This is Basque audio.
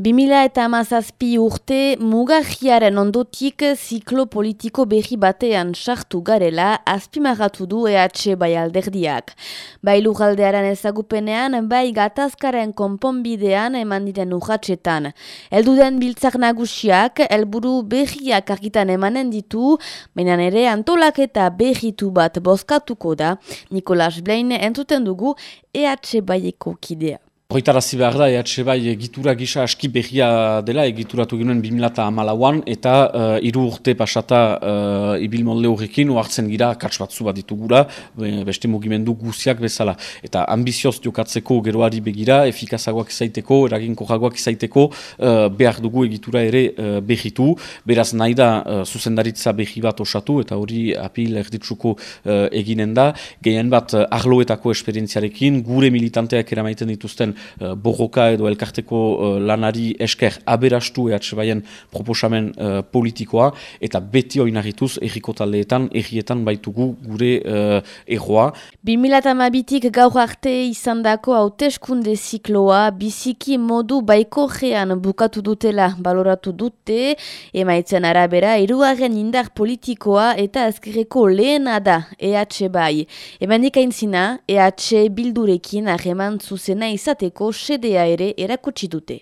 2000 eta amazazpi urte mugajiaren ondotik ziklo politiko berri batean sartu garela azpimagatu du EH bai alderdiak. Bai lujaldearen ezagupenean, bai gatazkaren konponbidean eman diren urratxetan. Elduden biltzak nagusiak, helburu berriak argitan emanen ditu, baina ere antolaketa berritu bat bozkatuko da, Nikolas Blaine entzuten dugu EH baieko kidea. Horritarazi behar da, EH bai egitura gisa aski behia dela, egituratu genuen 2008an, eta uh, iru urte pasata uh, ibil molde horrekin, oartzen gira, kats batzu bat ditugura, beste mugimendu guziak bezala. Eta ambizioz jokatzeko geroari begira, efikazagoak izaiteko, eraginko jagoak izaiteko, uh, behar dugu egitura ere uh, behitu, beraz nahi da uh, zuzendaritza behi bat osatu, eta hori apil erditzuko uh, eginen da, gehien bat uh, arloetako esperientziarekin, gure militanteak eramaiten dituzten uh, borroka edo elkarteko uh, lanari esker aberastu ehatxe baien proposamen uh, politikoa eta beti oinarrituz erriko taldeetan, errietan baitugu gure uh, erroa. 2008-tik gaur arte izan dako hauteskunde zikloa biziki modu baiko gean bukatu dutela baloratu dute, emaitzen arabera iruaren indar politikoa eta azkerreko lehena da EH bai. Emanik aintzina, EH bildurekin ahreman zuzena izate ko sedea ere erakutsi dute.